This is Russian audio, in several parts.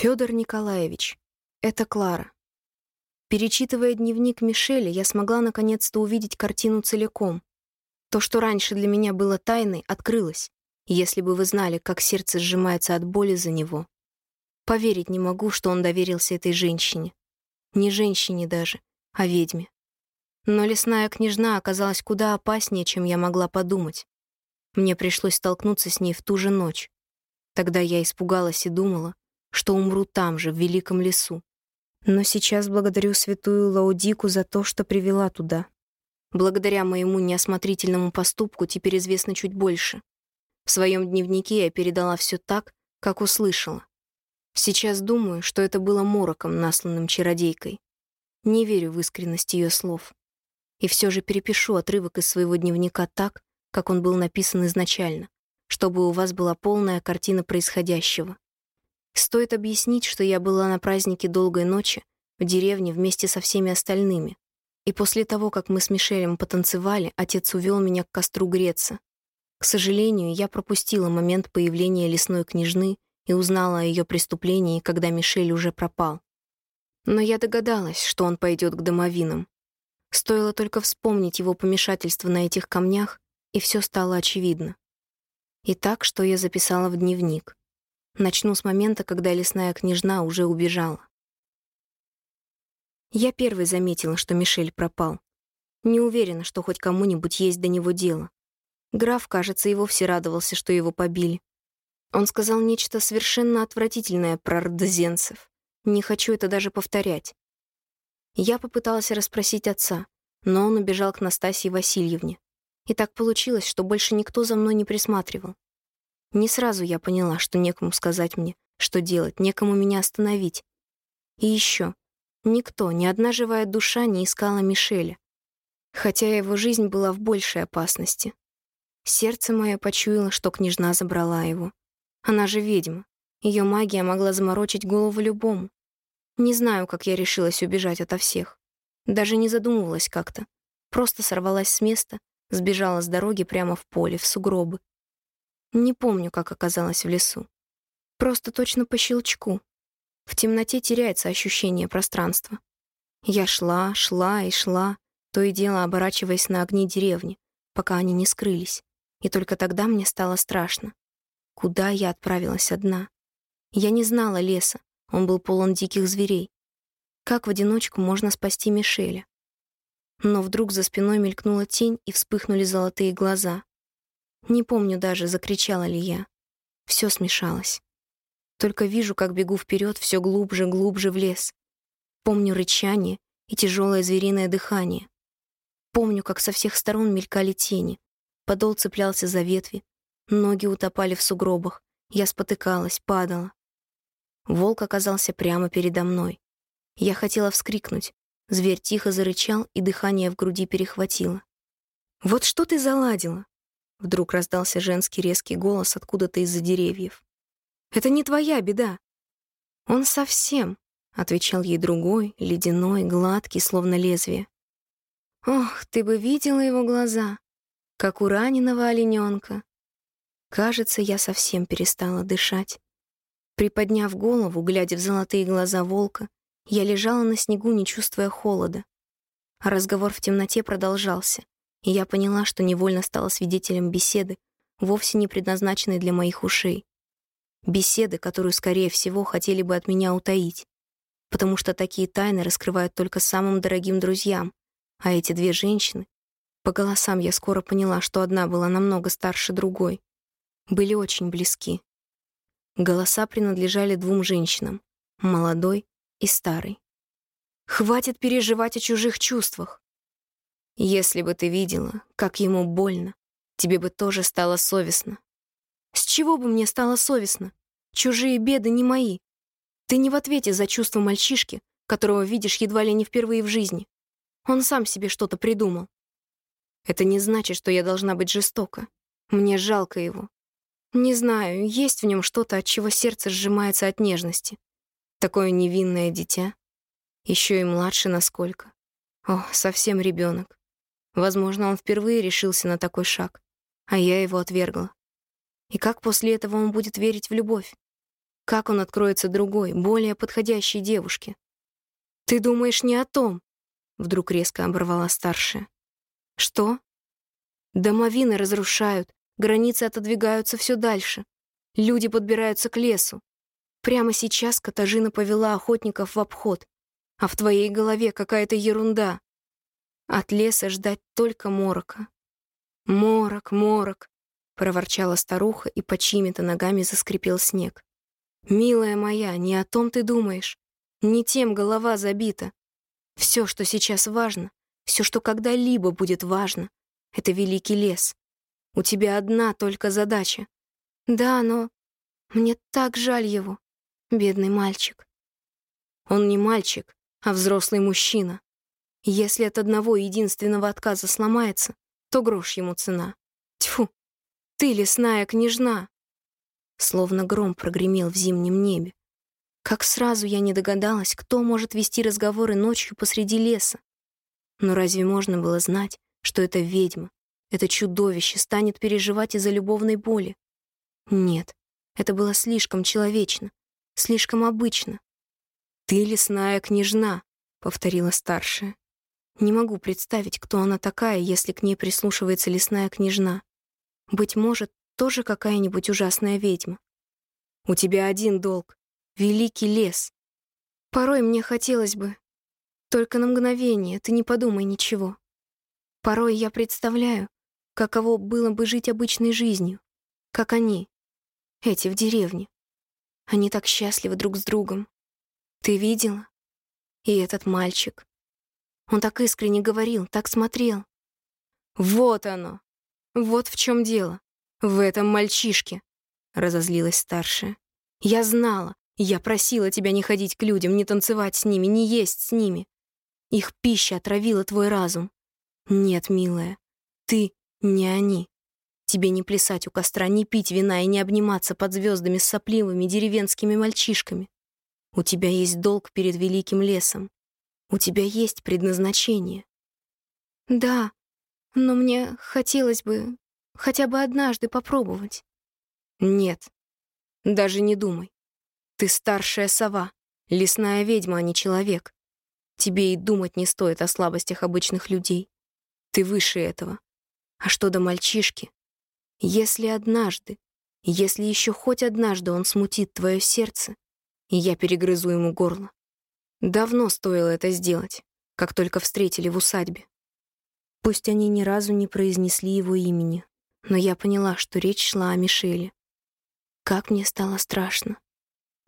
Федор Николаевич. Это Клара. Перечитывая дневник Мишеля, я смогла наконец-то увидеть картину целиком. То, что раньше для меня было тайной, открылось. Если бы вы знали, как сердце сжимается от боли за него. Поверить не могу, что он доверился этой женщине. Не женщине даже, а ведьме. Но лесная княжна оказалась куда опаснее, чем я могла подумать. Мне пришлось столкнуться с ней в ту же ночь. Тогда я испугалась и думала, что умру там же, в великом лесу. Но сейчас благодарю святую Лаудику за то, что привела туда. Благодаря моему неосмотрительному поступку теперь известно чуть больше. В своем дневнике я передала все так, как услышала. Сейчас думаю, что это было мороком, насланным чародейкой. Не верю в искренность ее слов. И все же перепишу отрывок из своего дневника так, как он был написан изначально, чтобы у вас была полная картина происходящего. Стоит объяснить, что я была на празднике долгой ночи в деревне вместе со всеми остальными. И после того, как мы с Мишелем потанцевали, отец увел меня к костру греться. К сожалению, я пропустила момент появления лесной княжны и узнала о ее преступлении, когда Мишель уже пропал. Но я догадалась, что он пойдет к домовинам. Стоило только вспомнить его помешательство на этих камнях, и все стало очевидно. Итак, что я записала в дневник. Начну с момента, когда лесная княжна уже убежала. Я первой заметила, что Мишель пропал. Не уверена, что хоть кому-нибудь есть до него дело. Граф, кажется, и вовсе радовался, что его побили. Он сказал нечто совершенно отвратительное про рдзенцев. Не хочу это даже повторять. Я попыталась расспросить отца, но он убежал к Настасье Васильевне. И так получилось, что больше никто за мной не присматривал. Не сразу я поняла, что некому сказать мне, что делать, некому меня остановить. И еще. Никто, ни одна живая душа не искала Мишеля. Хотя его жизнь была в большей опасности. Сердце мое почуяло, что княжна забрала его. Она же ведьма. Ее магия могла заморочить голову любому. Не знаю, как я решилась убежать ото всех. Даже не задумывалась как-то. Просто сорвалась с места, сбежала с дороги прямо в поле, в сугробы. Не помню, как оказалась в лесу. Просто точно по щелчку. В темноте теряется ощущение пространства. Я шла, шла и шла, то и дело оборачиваясь на огни деревни, пока они не скрылись. И только тогда мне стало страшно. Куда я отправилась одна? Я не знала леса, он был полон диких зверей. Как в одиночку можно спасти Мишеля? Но вдруг за спиной мелькнула тень, и вспыхнули золотые глаза. Не помню даже, закричала ли я. Все смешалось. Только вижу, как бегу вперед все глубже, глубже в лес. Помню рычание и тяжелое звериное дыхание. Помню, как со всех сторон мелькали тени. Подол цеплялся за ветви. Ноги утопали в сугробах. Я спотыкалась, падала. Волк оказался прямо передо мной. Я хотела вскрикнуть. Зверь тихо зарычал, и дыхание в груди перехватило. «Вот что ты заладила?» Вдруг раздался женский резкий голос откуда-то из-за деревьев. «Это не твоя беда». «Он совсем», — отвечал ей другой, ледяной, гладкий, словно лезвие. «Ох, ты бы видела его глаза, как у раненого олененка». Кажется, я совсем перестала дышать. Приподняв голову, глядя в золотые глаза волка, я лежала на снегу, не чувствуя холода. Разговор в темноте продолжался и я поняла, что невольно стала свидетелем беседы, вовсе не предназначенной для моих ушей. Беседы, которую, скорее всего, хотели бы от меня утаить, потому что такие тайны раскрывают только самым дорогим друзьям, а эти две женщины, по голосам я скоро поняла, что одна была намного старше другой, были очень близки. Голоса принадлежали двум женщинам, молодой и старой. Хватит переживать о чужих чувствах. Если бы ты видела, как ему больно, тебе бы тоже стало совестно. С чего бы мне стало совестно? Чужие беды не мои. Ты не в ответе за чувства мальчишки, которого видишь едва ли не впервые в жизни. Он сам себе что-то придумал. Это не значит, что я должна быть жестока. Мне жалко его. Не знаю, есть в нем что-то, от чего сердце сжимается от нежности. Такое невинное дитя. Еще и младше насколько. О, совсем ребенок. Возможно, он впервые решился на такой шаг, а я его отвергла. И как после этого он будет верить в любовь? Как он откроется другой, более подходящей девушке? «Ты думаешь не о том?» — вдруг резко оборвала старшая. «Что?» «Домовины разрушают, границы отодвигаются все дальше. Люди подбираются к лесу. Прямо сейчас Катажина повела охотников в обход, а в твоей голове какая-то ерунда. От леса ждать только морока. «Морок, морок!» — проворчала старуха, и под чьими-то ногами заскрипел снег. «Милая моя, не о том ты думаешь. Не тем голова забита. Все, что сейчас важно, все, что когда-либо будет важно, — это великий лес. У тебя одна только задача. Да, но мне так жаль его, бедный мальчик. Он не мальчик, а взрослый мужчина. Если от одного единственного отказа сломается, то грош ему цена. Тьфу, ты лесная княжна. Словно гром прогремел в зимнем небе. Как сразу я не догадалась, кто может вести разговоры ночью посреди леса. Но разве можно было знать, что эта ведьма, это чудовище станет переживать из-за любовной боли? Нет, это было слишком человечно, слишком обычно. «Ты лесная княжна», — повторила старшая. Не могу представить, кто она такая, если к ней прислушивается лесная княжна. Быть может, тоже какая-нибудь ужасная ведьма. У тебя один долг — великий лес. Порой мне хотелось бы... Только на мгновение, ты не подумай ничего. Порой я представляю, каково было бы жить обычной жизнью, как они, эти в деревне. Они так счастливы друг с другом. Ты видела? И этот мальчик. Он так искренне говорил, так смотрел. «Вот оно! Вот в чем дело. В этом мальчишке!» — разозлилась старшая. «Я знала, я просила тебя не ходить к людям, не танцевать с ними, не есть с ними. Их пища отравила твой разум. Нет, милая, ты не они. Тебе не плясать у костра, не пить вина и не обниматься под звездами с сопливыми деревенскими мальчишками. У тебя есть долг перед великим лесом. У тебя есть предназначение. Да, но мне хотелось бы хотя бы однажды попробовать. Нет, даже не думай. Ты старшая сова, лесная ведьма, а не человек. Тебе и думать не стоит о слабостях обычных людей. Ты выше этого. А что до мальчишки? Если однажды, если еще хоть однажды он смутит твое сердце, я перегрызу ему горло, Давно стоило это сделать, как только встретили в усадьбе. Пусть они ни разу не произнесли его имени, но я поняла, что речь шла о Мишеле. Как мне стало страшно.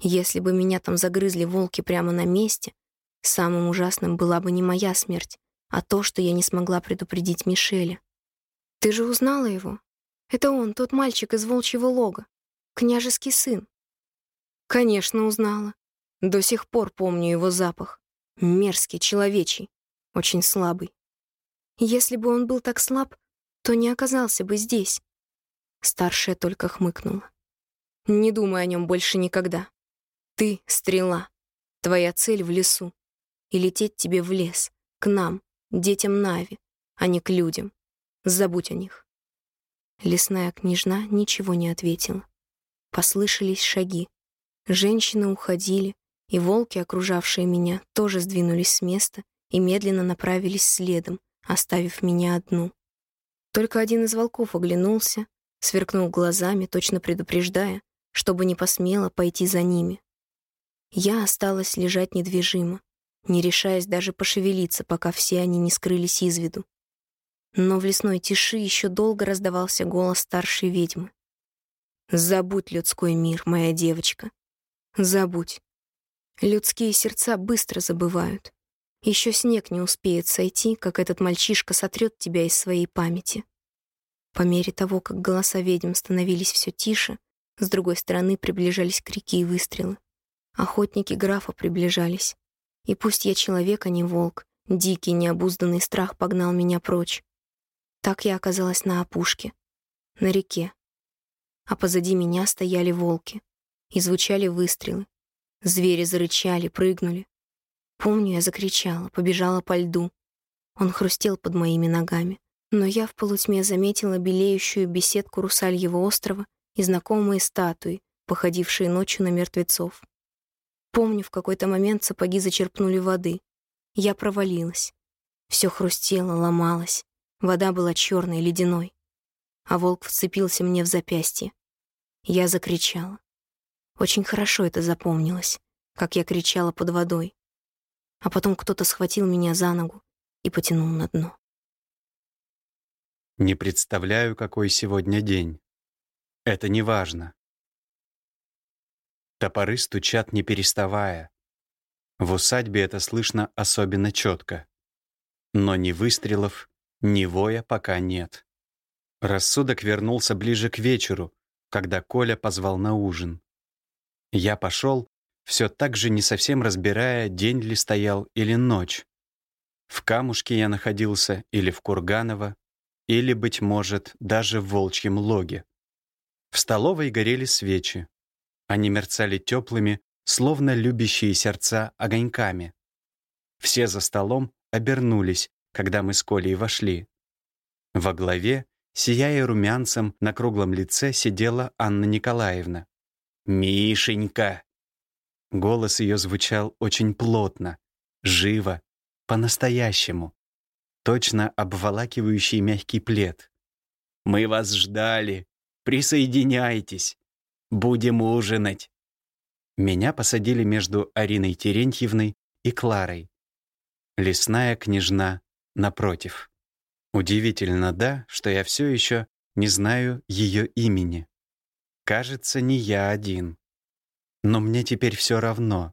Если бы меня там загрызли волки прямо на месте, самым ужасным была бы не моя смерть, а то, что я не смогла предупредить Мишеля. «Ты же узнала его? Это он, тот мальчик из волчьего лога, княжеский сын». «Конечно, узнала. До сих пор помню его запах. Мерзкий, человечий, очень слабый. Если бы он был так слаб, то не оказался бы здесь. Старшая только хмыкнула. Не думай о нем больше никогда. Ты — стрела. Твоя цель в лесу. И лететь тебе в лес, к нам, детям Нави, а не к людям. Забудь о них. Лесная княжна ничего не ответила. Послышались шаги. Женщины уходили, и волки, окружавшие меня, тоже сдвинулись с места и медленно направились следом, оставив меня одну. Только один из волков оглянулся, сверкнул глазами, точно предупреждая, чтобы не посмело пойти за ними. Я осталась лежать недвижимо, не решаясь даже пошевелиться, пока все они не скрылись из виду. Но в лесной тиши еще долго раздавался голос старшей ведьмы. «Забудь людской мир, моя девочка. Забудь. Людские сердца быстро забывают. Еще снег не успеет сойти, как этот мальчишка сотрет тебя из своей памяти. По мере того, как голоса ведьм становились все тише, с другой стороны приближались крики и выстрелы. Охотники графа приближались. И пусть я человек, а не волк, дикий, необузданный страх погнал меня прочь. Так я оказалась на опушке, на реке. А позади меня стояли волки, и звучали выстрелы, Звери зарычали, прыгнули. Помню, я закричала, побежала по льду. Он хрустел под моими ногами. Но я в полутьме заметила белеющую беседку Русальего острова и знакомые статуи, походившие ночью на мертвецов. Помню, в какой-то момент сапоги зачерпнули воды. Я провалилась. Все хрустело, ломалось. Вода была черной, ледяной. А волк вцепился мне в запястье. Я закричала. Очень хорошо это запомнилось, как я кричала под водой. А потом кто-то схватил меня за ногу и потянул на дно. Не представляю, какой сегодня день. Это не важно. Топоры стучат не переставая. В усадьбе это слышно особенно четко. Но ни выстрелов, ни воя пока нет. Рассудок вернулся ближе к вечеру, когда Коля позвал на ужин. Я пошел, все так же не совсем разбирая, день ли стоял или ночь. В Камушке я находился или в Курганово, или, быть может, даже в Волчьем логе. В столовой горели свечи. Они мерцали теплыми, словно любящие сердца огоньками. Все за столом обернулись, когда мы с Колей вошли. Во главе, сияя румянцем, на круглом лице сидела Анна Николаевна. «Мишенька!» Голос ее звучал очень плотно, живо, по-настоящему точно обволакивающий мягкий плед. «Мы вас ждали. Присоединяйтесь. Будем ужинать». Меня посадили между Ариной Терентьевной и Кларой. Лесная княжна напротив. Удивительно, да, что я все еще не знаю ее имени. Кажется, не я один. Но мне теперь все равно.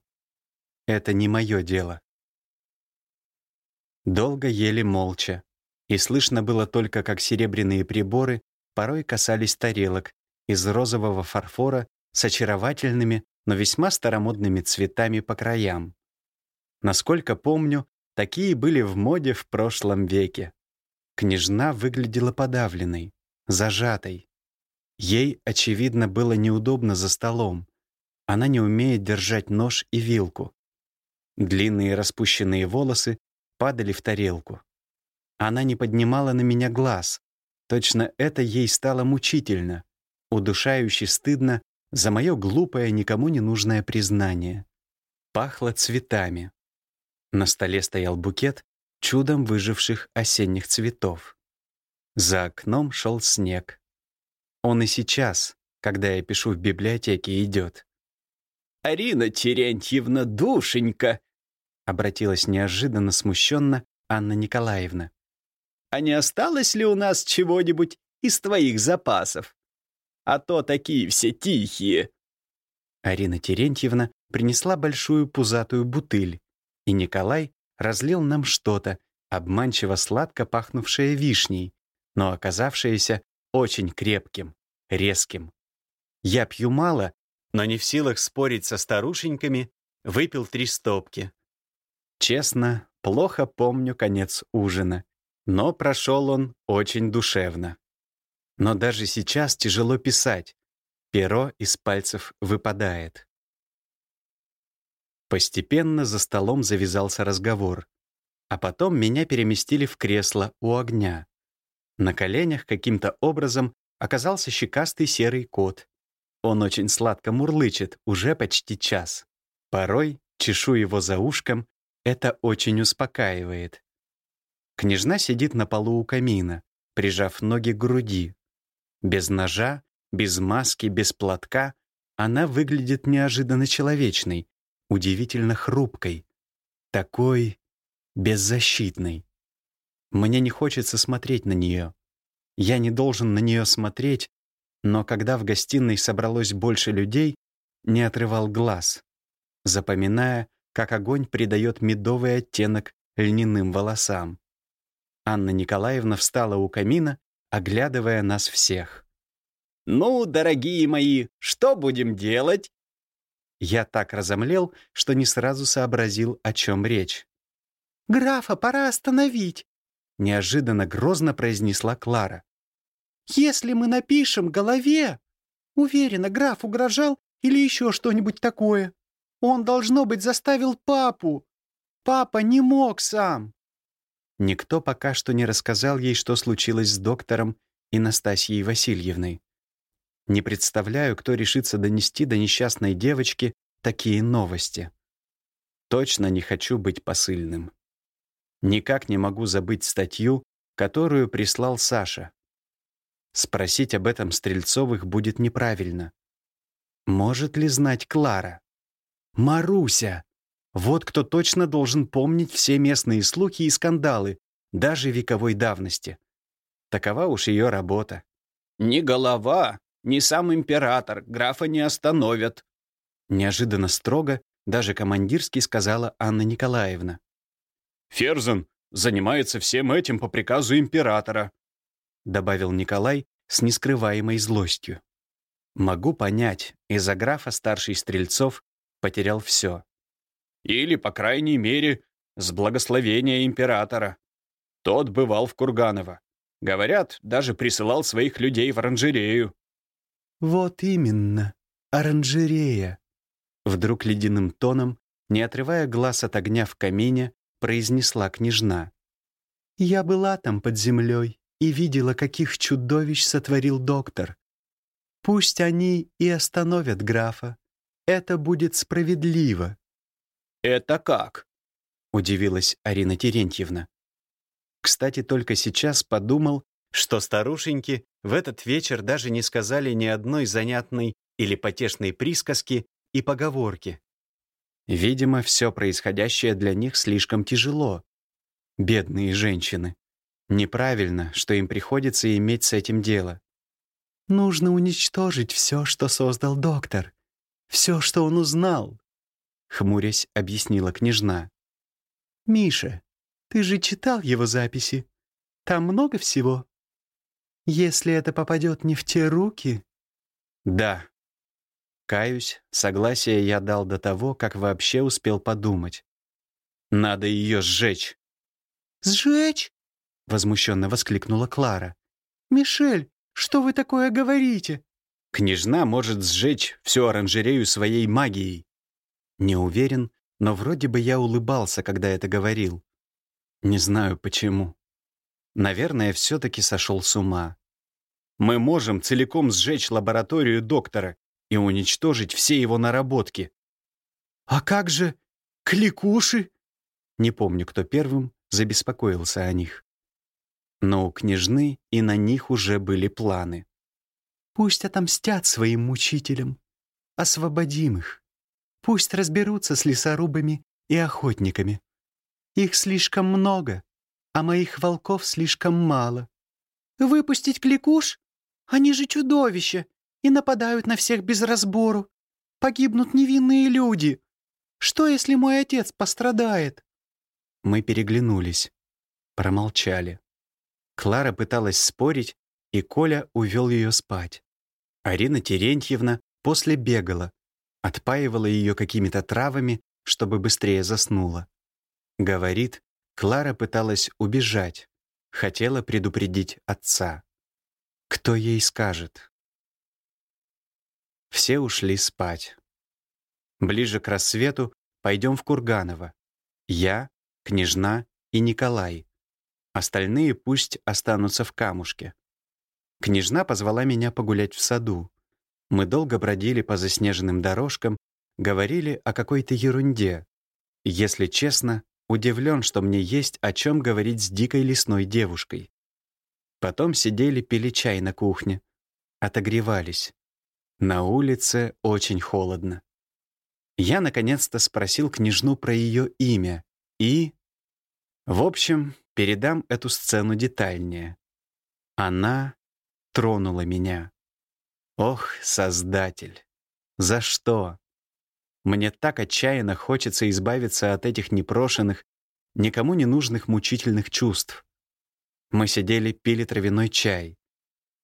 Это не мое дело. Долго ели молча, и слышно было только, как серебряные приборы порой касались тарелок из розового фарфора с очаровательными, но весьма старомодными цветами по краям. Насколько помню, такие были в моде в прошлом веке. Княжна выглядела подавленной, зажатой. Ей, очевидно, было неудобно за столом. Она не умеет держать нож и вилку. Длинные распущенные волосы падали в тарелку. Она не поднимала на меня глаз. Точно это ей стало мучительно, удушающе стыдно за мое глупое, никому не нужное признание. Пахло цветами. На столе стоял букет чудом выживших осенних цветов. За окном шел снег. Он и сейчас, когда я пишу в библиотеке, идет. «Арина Терентьевна, душенька!» обратилась неожиданно смущенно Анна Николаевна. «А не осталось ли у нас чего-нибудь из твоих запасов? А то такие все тихие». Арина Терентьевна принесла большую пузатую бутыль, и Николай разлил нам что-то, обманчиво сладко пахнувшее вишней, но оказавшееся очень крепким, резким. Я пью мало, но не в силах спорить со старушеньками, выпил три стопки. Честно, плохо помню конец ужина, но прошел он очень душевно. Но даже сейчас тяжело писать, перо из пальцев выпадает. Постепенно за столом завязался разговор, а потом меня переместили в кресло у огня. На коленях каким-то образом оказался щекастый серый кот. Он очень сладко мурлычет, уже почти час. Порой чешу его за ушком это очень успокаивает. Княжна сидит на полу у камина, прижав ноги к груди. Без ножа, без маски, без платка она выглядит неожиданно человечной, удивительно хрупкой, такой беззащитной. Мне не хочется смотреть на нее. Я не должен на нее смотреть, но когда в гостиной собралось больше людей, не отрывал глаз, запоминая, как огонь придает медовый оттенок льняным волосам. Анна Николаевна встала у камина, оглядывая нас всех. «Ну, дорогие мои, что будем делать?» Я так разомлел, что не сразу сообразил, о чем речь. «Графа пора остановить», — неожиданно грозно произнесла Клара. «Если мы напишем голове...» Уверена, граф угрожал или еще что-нибудь такое. Он, должно быть, заставил папу. Папа не мог сам. Никто пока что не рассказал ей, что случилось с доктором и Настасьей Васильевной. Не представляю, кто решится донести до несчастной девочки такие новости. Точно не хочу быть посыльным. Никак не могу забыть статью, которую прислал Саша. Спросить об этом Стрельцовых будет неправильно. Может ли знать Клара? Маруся! Вот кто точно должен помнить все местные слухи и скандалы, даже вековой давности. Такова уж ее работа. «Ни голова, ни сам император графа не остановят», неожиданно строго, даже командирски сказала Анна Николаевна. «Ферзен занимается всем этим по приказу императора», добавил Николай с нескрываемой злостью. Могу понять, из-за графа старший Стрельцов потерял все. Или, по крайней мере, с благословения императора. Тот бывал в Курганово. Говорят, даже присылал своих людей в оранжерею. «Вот именно, оранжерея», — вдруг ледяным тоном, не отрывая глаз от огня в камине, произнесла княжна. «Я была там под землей и видела, каких чудовищ сотворил доктор. Пусть они и остановят графа. Это будет справедливо». «Это как?» — удивилась Арина Терентьевна. Кстати, только сейчас подумал, что старушеньки в этот вечер даже не сказали ни одной занятной или потешной присказки и поговорки. Видимо, все происходящее для них слишком тяжело. Бедные женщины. Неправильно, что им приходится иметь с этим дело. Нужно уничтожить все, что создал доктор. Все, что он узнал. Хмурясь, объяснила княжна. «Миша, ты же читал его записи. Там много всего. Если это попадет не в те руки...» «Да». Каюсь, согласие я дал до того, как вообще успел подумать. «Надо ее сжечь». «Сжечь?» — возмущенно воскликнула Клара. «Мишель, что вы такое говорите?» «Княжна может сжечь всю оранжерею своей магией». Не уверен, но вроде бы я улыбался, когда это говорил. Не знаю почему. Наверное, все-таки сошел с ума. Мы можем целиком сжечь лабораторию доктора и уничтожить все его наработки. «А как же кликуши?» Не помню, кто первым забеспокоился о них. Но у княжны и на них уже были планы. «Пусть отомстят своим мучителям. Освободим их. Пусть разберутся с лесорубами и охотниками. Их слишком много, а моих волков слишком мало. Выпустить кликуш? Они же чудовища и нападают на всех без разбору. Погибнут невинные люди. Что, если мой отец пострадает?» Мы переглянулись, промолчали. Клара пыталась спорить, и Коля увел ее спать. Арина Терентьевна после бегала, отпаивала ее какими-то травами, чтобы быстрее заснула. Говорит, Клара пыталась убежать, хотела предупредить отца. Кто ей скажет? Все ушли спать. Ближе к рассвету пойдем в Курганово. Я, княжна и Николай. Остальные пусть останутся в камушке. Княжна позвала меня погулять в саду. Мы долго бродили по заснеженным дорожкам, говорили о какой-то ерунде. Если честно, удивлен, что мне есть о чем говорить с дикой лесной девушкой. Потом сидели, пили чай на кухне. Отогревались. На улице очень холодно. Я наконец-то спросил княжну про ее имя и... В общем, Передам эту сцену детальнее. Она тронула меня. Ох, Создатель! За что? Мне так отчаянно хочется избавиться от этих непрошенных, никому не нужных мучительных чувств. Мы сидели, пили травяной чай.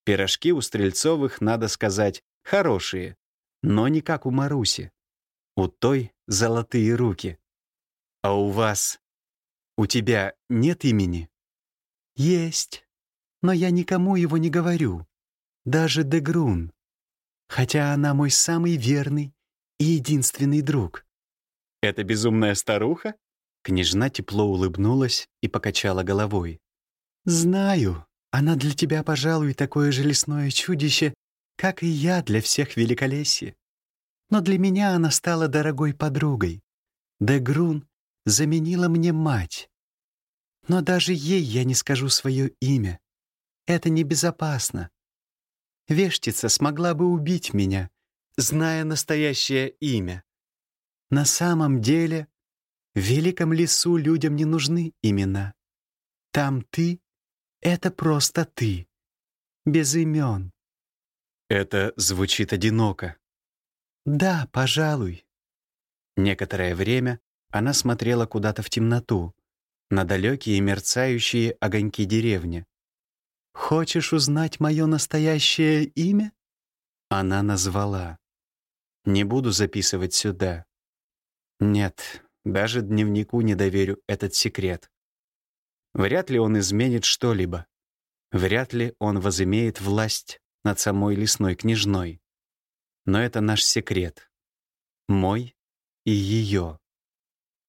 Пирожки у Стрельцовых, надо сказать, хорошие, но не как у Маруси. У той золотые руки. А у вас «У тебя нет имени?» «Есть, но я никому его не говорю, даже Дегрун, хотя она мой самый верный и единственный друг». «Это безумная старуха?» Княжна тепло улыбнулась и покачала головой. «Знаю, она для тебя, пожалуй, такое же лесное чудище, как и я для всех великолесье. Но для меня она стала дорогой подругой. Дегрун заменила мне мать. Но даже ей я не скажу свое имя. Это небезопасно. Вештица смогла бы убить меня, зная настоящее имя. На самом деле, в великом лесу людям не нужны имена. Там ты — это просто ты, без имен. Это звучит одиноко. Да, пожалуй. Некоторое время она смотрела куда-то в темноту, на далекие мерцающие огоньки деревни. «Хочешь узнать мое настоящее имя?» Она назвала. «Не буду записывать сюда. Нет, даже дневнику не доверю этот секрет. Вряд ли он изменит что-либо. Вряд ли он возымеет власть над самой лесной княжной. Но это наш секрет. Мой и ее.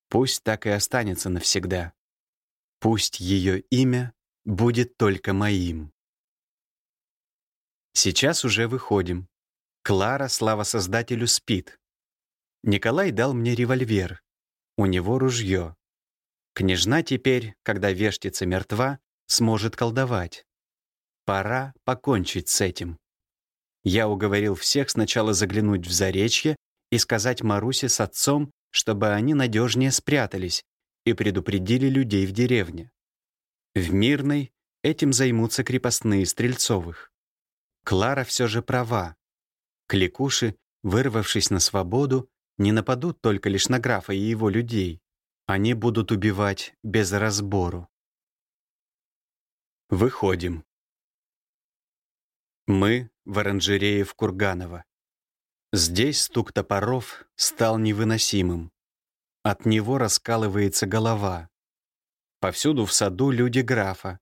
Пусть так и останется навсегда. Пусть ее имя будет только моим. Сейчас уже выходим. Клара, слава Создателю, спит. Николай дал мне револьвер. У него ружье. Княжна теперь, когда вештица мертва, сможет колдовать. Пора покончить с этим. Я уговорил всех сначала заглянуть в Заречье и сказать Марусе с отцом, чтобы они надежнее спрятались и предупредили людей в деревне. В Мирной этим займутся крепостные Стрельцовых. Клара все же права. Кликуши, вырвавшись на свободу, не нападут только лишь на графа и его людей. Они будут убивать без разбору. Выходим. Мы в оранжерее в Курганово. Здесь стук топоров стал невыносимым. От него раскалывается голова. Повсюду в саду люди графа.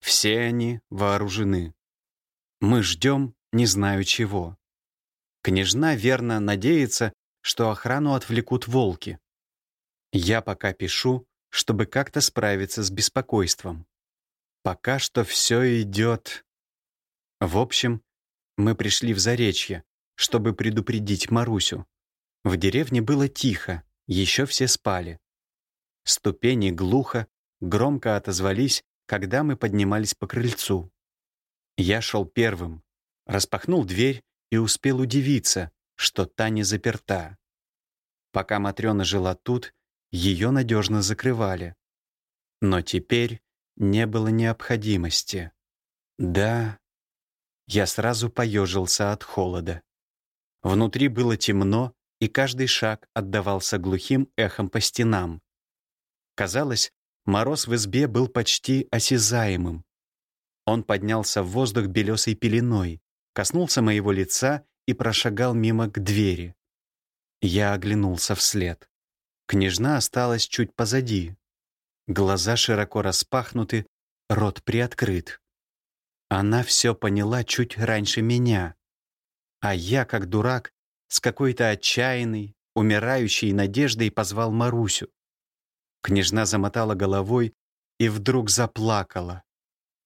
Все они вооружены. Мы ждем, не знаю чего. Княжна верно надеется, что охрану отвлекут волки. Я пока пишу, чтобы как-то справиться с беспокойством. Пока что все идет. В общем, мы пришли в Заречье, чтобы предупредить Марусю. В деревне было тихо, еще все спали. Ступени глухо, громко отозвались, когда мы поднимались по крыльцу. Я шел первым, распахнул дверь и успел удивиться, что та не заперта. Пока Матрёна жила тут, ее надежно закрывали. Но теперь не было необходимости. Да, я сразу поежился от холода. Внутри было темно, и каждый шаг отдавался глухим эхом по стенам. Казалось, мороз в избе был почти осязаемым. Он поднялся в воздух белесой пеленой, коснулся моего лица и прошагал мимо к двери. Я оглянулся вслед. Княжна осталась чуть позади. Глаза широко распахнуты, рот приоткрыт. Она все поняла чуть раньше меня. А я, как дурак, с какой-то отчаянной, умирающей надеждой позвал Марусю. Княжна замотала головой и вдруг заплакала.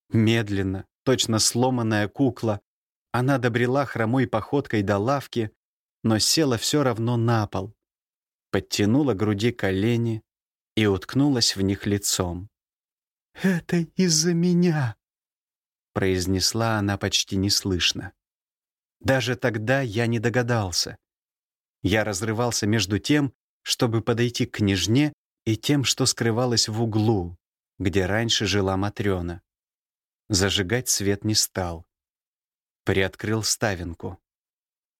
Медленно, точно сломанная кукла, она добрела хромой походкой до лавки, но села все равно на пол, подтянула груди колени и уткнулась в них лицом. «Это из-за меня», — произнесла она почти неслышно. Даже тогда я не догадался. Я разрывался между тем, чтобы подойти к княжне, и тем, что скрывалось в углу, где раньше жила Матрёна. Зажигать свет не стал приоткрыл ставинку.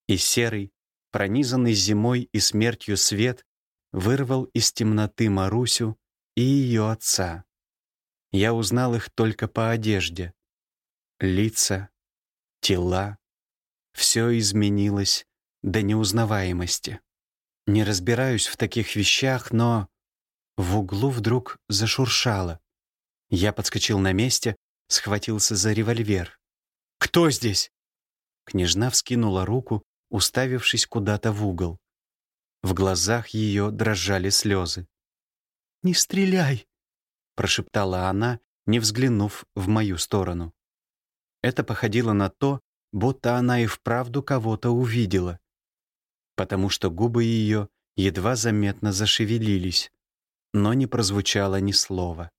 И серый, пронизанный зимой и смертью свет вырвал из темноты Марусю и ее отца. Я узнал их только по одежде. Лица, тела — все изменилось до неузнаваемости. Не разбираюсь в таких вещах, но в углу вдруг зашуршало. Я подскочил на месте, схватился за револьвер. «Кто здесь?» Княжна вскинула руку, уставившись куда-то в угол. В глазах ее дрожали слезы. «Не стреляй!» — прошептала она, не взглянув в мою сторону. Это походило на то, будто она и вправду кого-то увидела, потому что губы ее едва заметно зашевелились, но не прозвучало ни слова.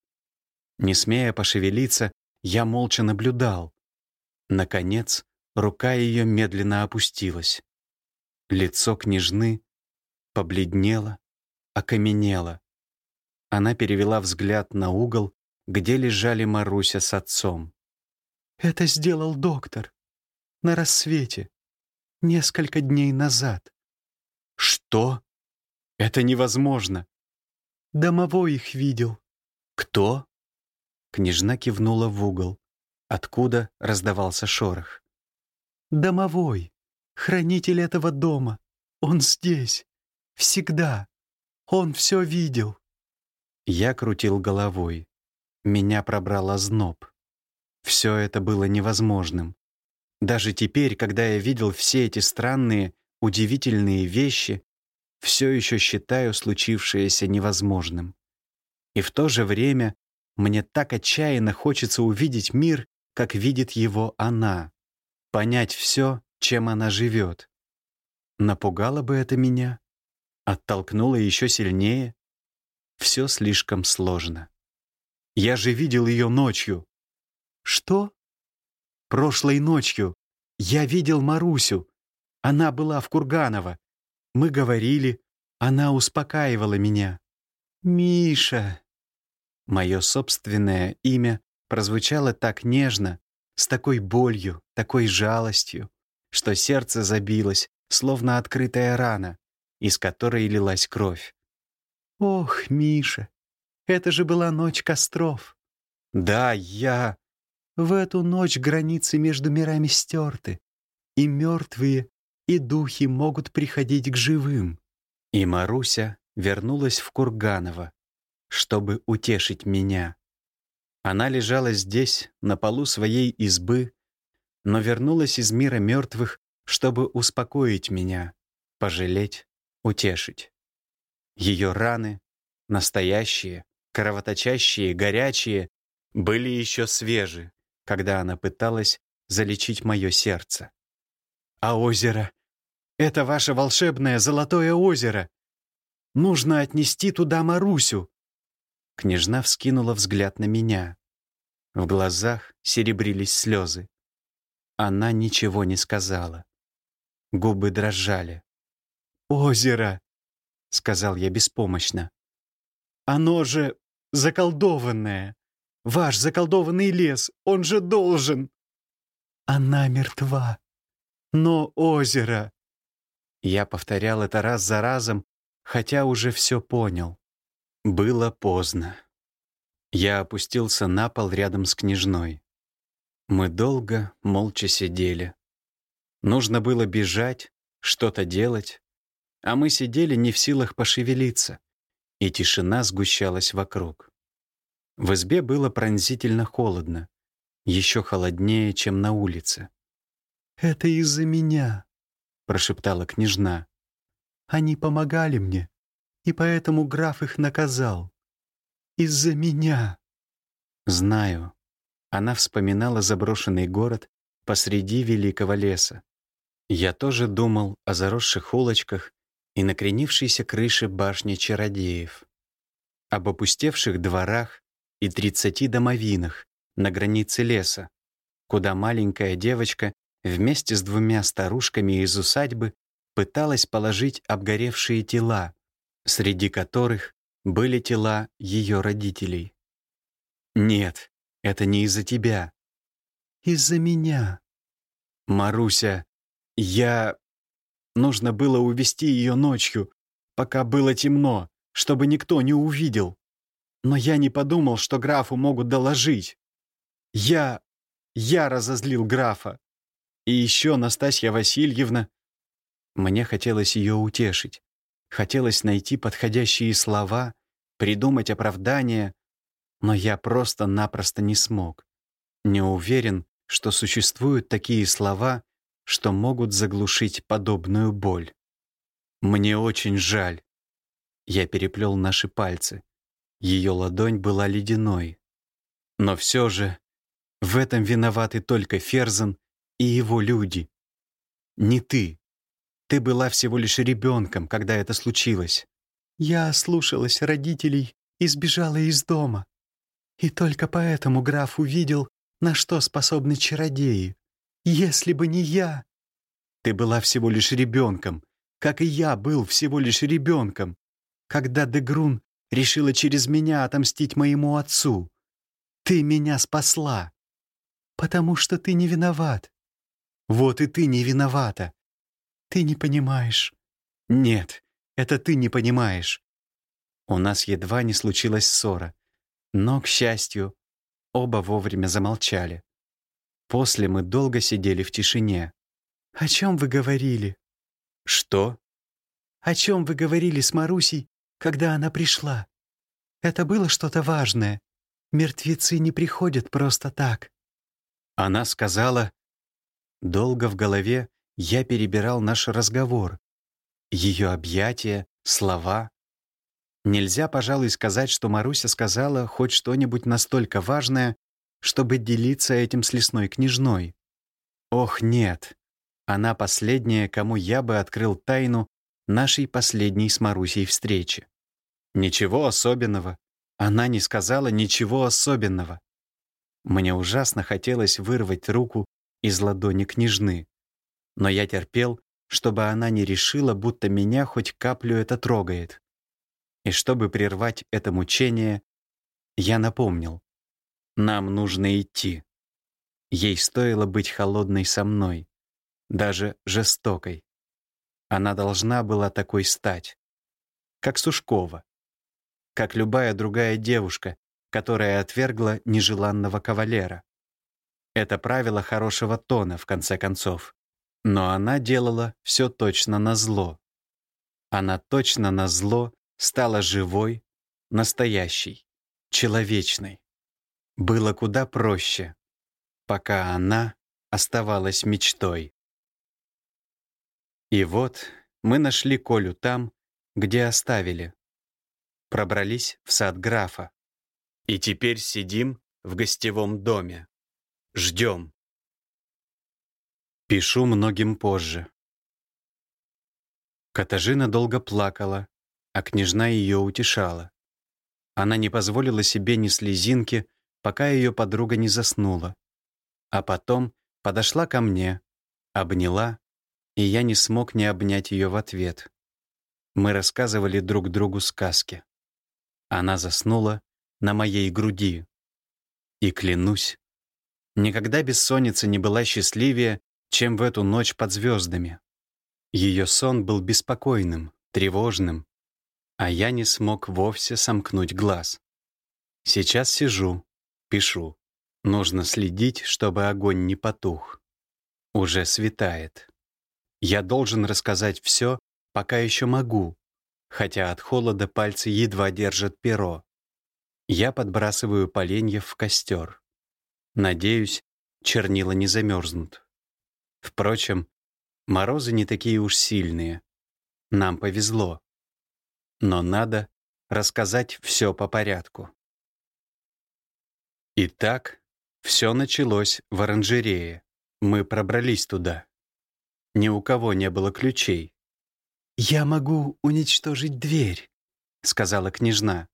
Не смея пошевелиться, я молча наблюдал. Наконец, рука ее медленно опустилась. Лицо княжны побледнело, окаменело. Она перевела взгляд на угол, где лежали Маруся с отцом. «Это сделал доктор. На рассвете. Несколько дней назад». «Что? Это невозможно!» «Домовой их видел». «Кто?» Княжна кивнула в угол, откуда раздавался шорох. «Домовой, хранитель этого дома. Он здесь. Всегда. Он все видел». Я крутил головой. Меня пробрал озноб. Все это было невозможным. Даже теперь, когда я видел все эти странные, удивительные вещи, все еще считаю случившееся невозможным. И в то же время мне так отчаянно хочется увидеть мир, как видит его она, понять все, чем она живет. Напугало бы это меня? Оттолкнуло еще сильнее? Все слишком сложно. Я же видел ее ночью. Что? Прошлой ночью. Я видел Марусю. Она была в Курганово. Мы говорили, она успокаивала меня. «Миша!» Мое собственное имя прозвучало так нежно, с такой болью, такой жалостью, что сердце забилось, словно открытая рана, из которой лилась кровь. «Ох, Миша, это же была ночь костров». «Да, я...» «В эту ночь границы между мирами стерты, и мертвые, и духи могут приходить к живым». И Маруся вернулась в Курганово, чтобы утешить меня. Она лежала здесь, на полу своей избы, но вернулась из мира мертвых, чтобы успокоить меня, пожалеть, утешить. Ее раны, настоящие, кровоточащие, горячие, были еще свежи, когда она пыталась залечить мое сердце. «А озеро? Это ваше волшебное золотое озеро! Нужно отнести туда Марусю!» Княжна вскинула взгляд на меня. В глазах серебрились слезы. Она ничего не сказала. Губы дрожали. «Озеро!» — сказал я беспомощно. «Оно же заколдованное! Ваш заколдованный лес, он же должен!» «Она мертва! Но озеро!» Я повторял это раз за разом, хотя уже все понял. Было поздно. Я опустился на пол рядом с княжной. Мы долго, молча сидели. Нужно было бежать, что-то делать, а мы сидели не в силах пошевелиться, и тишина сгущалась вокруг. В избе было пронзительно холодно, еще холоднее, чем на улице. «Это из-за меня», — прошептала княжна. «Они помогали мне, и поэтому граф их наказал. Из-за меня». «Знаю». Она вспоминала заброшенный город посреди великого леса. Я тоже думал о заросших улочках и накренившейся крыше башни чародеев, об опустевших дворах и тридцати домовинах на границе леса, куда маленькая девочка вместе с двумя старушками из усадьбы пыталась положить обгоревшие тела, среди которых были тела ее родителей. «Нет, это не из-за тебя». «Из-за меня». «Маруся, я...» Нужно было увести ее ночью, пока было темно, чтобы никто не увидел. Но я не подумал, что графу могут доложить. Я... я разозлил графа. И еще Настасья Васильевна. Мне хотелось ее утешить. Хотелось найти подходящие слова, придумать оправдание, но я просто-напросто не смог. Не уверен, что существуют такие слова, что могут заглушить подобную боль. Мне очень жаль. Я переплел наши пальцы. Ее ладонь была ледяной. Но все же в этом виноваты только Ферзен и его люди. Не ты. Ты была всего лишь ребенком, когда это случилось. Я слушалась родителей и сбежала из дома. И только поэтому граф увидел, на что способны чародеи. Если бы не я... Ты была всего лишь ребенком, как и я был всего лишь ребенком, когда Дегрун решила через меня отомстить моему отцу. Ты меня спасла. Потому что ты не виноват. Вот и ты не виновата. Ты не понимаешь. Нет, это ты не понимаешь. У нас едва не случилась ссора. Но, к счастью, оба вовремя замолчали. После мы долго сидели в тишине. «О чем вы говорили?» «Что?» «О чем вы говорили с Марусей, когда она пришла? Это было что-то важное. Мертвецы не приходят просто так». Она сказала... Долго в голове я перебирал наш разговор. Ее объятия, слова. Нельзя, пожалуй, сказать, что Маруся сказала хоть что-нибудь настолько важное, чтобы делиться этим с лесной княжной. Ох, нет. Она последняя, кому я бы открыл тайну нашей последней с Марусей встречи. Ничего особенного. Она не сказала ничего особенного. Мне ужасно хотелось вырвать руку из ладони княжны. Но я терпел, чтобы она не решила, будто меня хоть каплю это трогает. И чтобы прервать это мучение, я напомнил. Нам нужно идти. Ей стоило быть холодной со мной, даже жестокой. Она должна была такой стать, как Сушкова, как любая другая девушка, которая отвергла нежеланного кавалера. Это правило хорошего тона, в конце концов. Но она делала все точно на зло. Она точно на зло стала живой, настоящей, человечной. Было куда проще, пока она оставалась мечтой. И вот мы нашли Колю там, где оставили. Пробрались в сад графа. И теперь сидим в гостевом доме. Ждем. Пишу многим позже. Катажина долго плакала, а княжна ее утешала. Она не позволила себе ни слезинки, пока ее подруга не заснула. А потом подошла ко мне, обняла, и я не смог не обнять ее в ответ. Мы рассказывали друг другу сказки. Она заснула на моей груди. И клянусь, никогда бессонница не была счастливее, чем в эту ночь под звездами. Ее сон был беспокойным, тревожным, а я не смог вовсе сомкнуть глаз. Сейчас сижу, пишу. Нужно следить, чтобы огонь не потух. Уже светает. Я должен рассказать все, пока еще могу, хотя от холода пальцы едва держат перо. Я подбрасываю поленьев в костер. Надеюсь, чернила не замерзнут. Впрочем, морозы не такие уж сильные. Нам повезло но надо рассказать все по порядку. Итак, все началось в оранжерее. Мы пробрались туда. Ни у кого не было ключей. «Я могу уничтожить дверь», — сказала княжна.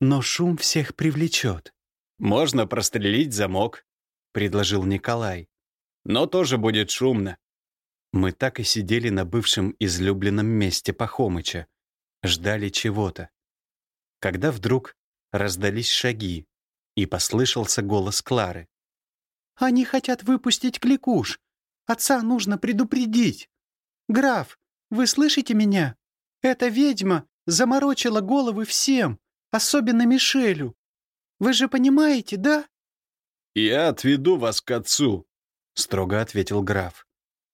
«Но шум всех привлечет». «Можно прострелить замок», — предложил Николай. «Но тоже будет шумно». Мы так и сидели на бывшем излюбленном месте Пахомыча, ждали чего-то. Когда вдруг раздались шаги, и послышался голос Клары. «Они хотят выпустить кликуш. Отца нужно предупредить. Граф, вы слышите меня? Эта ведьма заморочила головы всем, особенно Мишелю. Вы же понимаете, да?» «Я отведу вас к отцу», — строго ответил граф.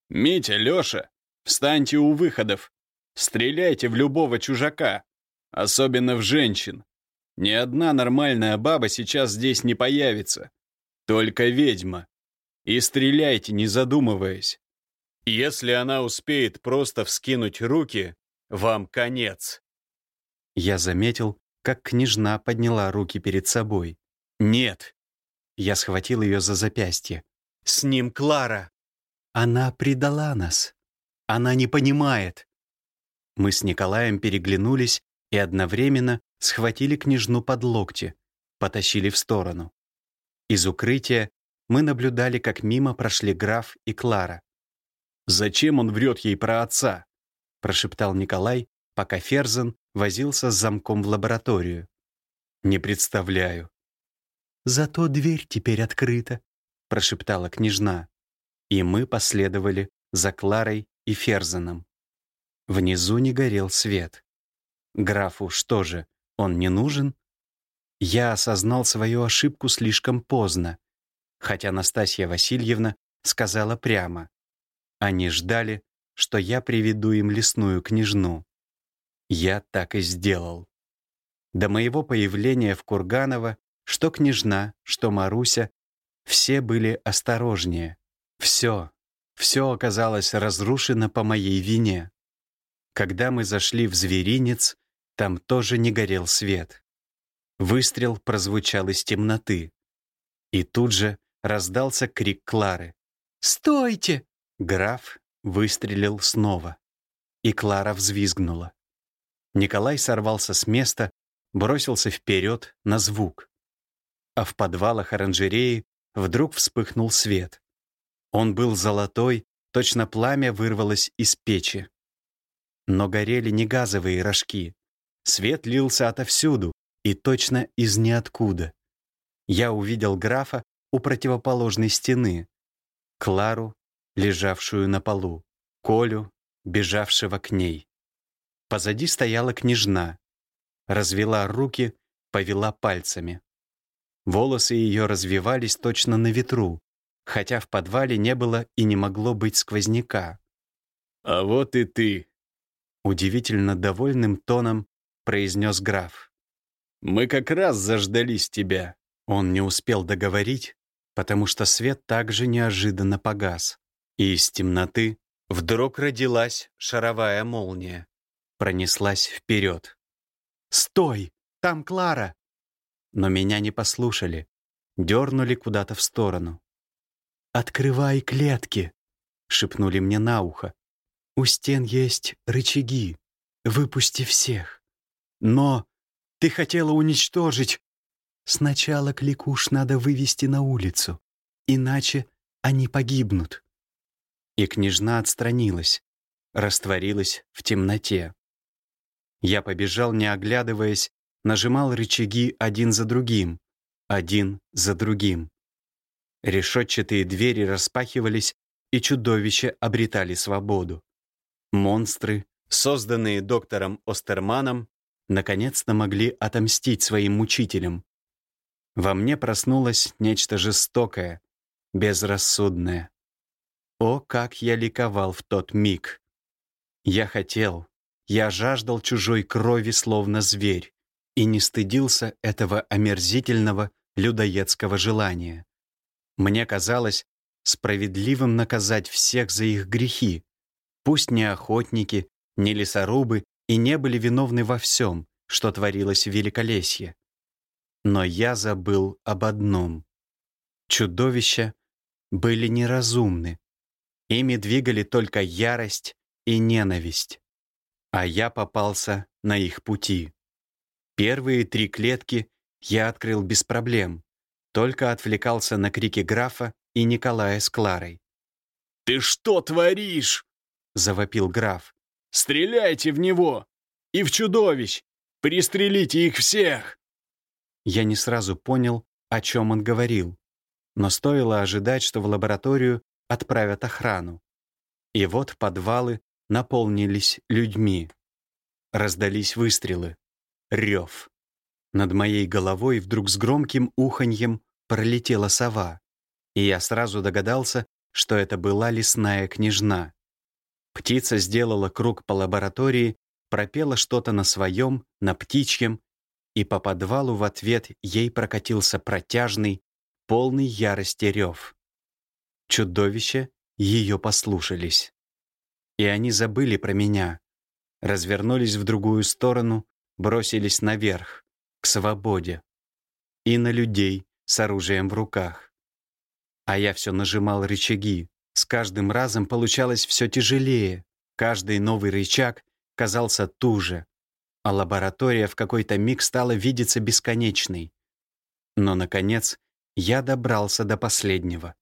«Митя, Лёша, встаньте у выходов. Стреляйте в любого чужака, особенно в женщин. Ни одна нормальная баба сейчас здесь не появится. Только ведьма. И стреляйте, не задумываясь. Если она успеет просто вскинуть руки, вам конец. Я заметил, как княжна подняла руки перед собой. «Нет!» Я схватил ее за запястье. «С ним Клара! Она предала нас. Она не понимает. Мы с Николаем переглянулись и одновременно схватили княжну под локти, потащили в сторону. Из укрытия мы наблюдали, как мимо прошли граф и Клара. «Зачем он врет ей про отца?» прошептал Николай, пока Ферзен возился с замком в лабораторию. «Не представляю». «Зато дверь теперь открыта», — прошептала княжна. И мы последовали за Кларой и Ферзеном. Внизу не горел свет. Графу что же, он не нужен? Я осознал свою ошибку слишком поздно, хотя Настасья Васильевна сказала прямо. Они ждали, что я приведу им лесную княжну. Я так и сделал. До моего появления в Курганово что княжна, что Маруся, все были осторожнее. Все, все оказалось разрушено по моей вине. Когда мы зашли в зверинец, там тоже не горел свет. Выстрел прозвучал из темноты. И тут же раздался крик Клары. «Стойте!» Граф выстрелил снова. И Клара взвизгнула. Николай сорвался с места, бросился вперед на звук. А в подвалах оранжереи вдруг вспыхнул свет. Он был золотой, точно пламя вырвалось из печи. Но горели не газовые рожки. Свет лился отовсюду и точно из ниоткуда. Я увидел графа у противоположной стены, Клару, лежавшую на полу, Колю, бежавшего к ней. Позади стояла княжна, развела руки, повела пальцами. Волосы ее развивались точно на ветру, хотя в подвале не было и не могло быть сквозняка. «А вот и ты!» Удивительно довольным тоном произнес граф. «Мы как раз заждались тебя!» Он не успел договорить, потому что свет также неожиданно погас, и из темноты вдруг родилась шаровая молния, пронеслась вперед. «Стой! Там Клара!» Но меня не послушали, дернули куда-то в сторону. «Открывай клетки!» — шепнули мне на ухо. «У стен есть рычаги. Выпусти всех. Но ты хотела уничтожить...» «Сначала кликуш надо вывести на улицу, иначе они погибнут». И княжна отстранилась, растворилась в темноте. Я побежал, не оглядываясь, нажимал рычаги один за другим, один за другим. Решетчатые двери распахивались, и чудовища обретали свободу. Монстры, созданные доктором Остерманом, наконец-то могли отомстить своим мучителям. Во мне проснулось нечто жестокое, безрассудное. О, как я ликовал в тот миг! Я хотел, я жаждал чужой крови, словно зверь, и не стыдился этого омерзительного людоедского желания. Мне казалось справедливым наказать всех за их грехи, пусть не охотники, не лесорубы и не были виновны во всем, что творилось в Великолесье. Но я забыл об одном. Чудовища были неразумны. Ими двигали только ярость и ненависть. А я попался на их пути. Первые три клетки я открыл без проблем, только отвлекался на крики графа и Николая с Кларой. «Ты что творишь?» — завопил граф. «Стреляйте в него! И в чудовищ! Пристрелите их всех!» Я не сразу понял, о чем он говорил, но стоило ожидать, что в лабораторию отправят охрану. И вот подвалы наполнились людьми. Раздались выстрелы. Рев. Над моей головой вдруг с громким уханьем пролетела сова, и я сразу догадался, что это была лесная княжна. Птица сделала круг по лаборатории, пропела что-то на своем, на птичьем, и по подвалу в ответ ей прокатился протяжный, полный ярости рев. Чудовища ее послушались. И они забыли про меня, развернулись в другую сторону, бросились наверх, к свободе. И на людей с оружием в руках. А я все нажимал рычаги, С каждым разом получалось все тяжелее. Каждый новый рычаг казался туже, а лаборатория в какой-то миг стала видеться бесконечной. Но, наконец, я добрался до последнего.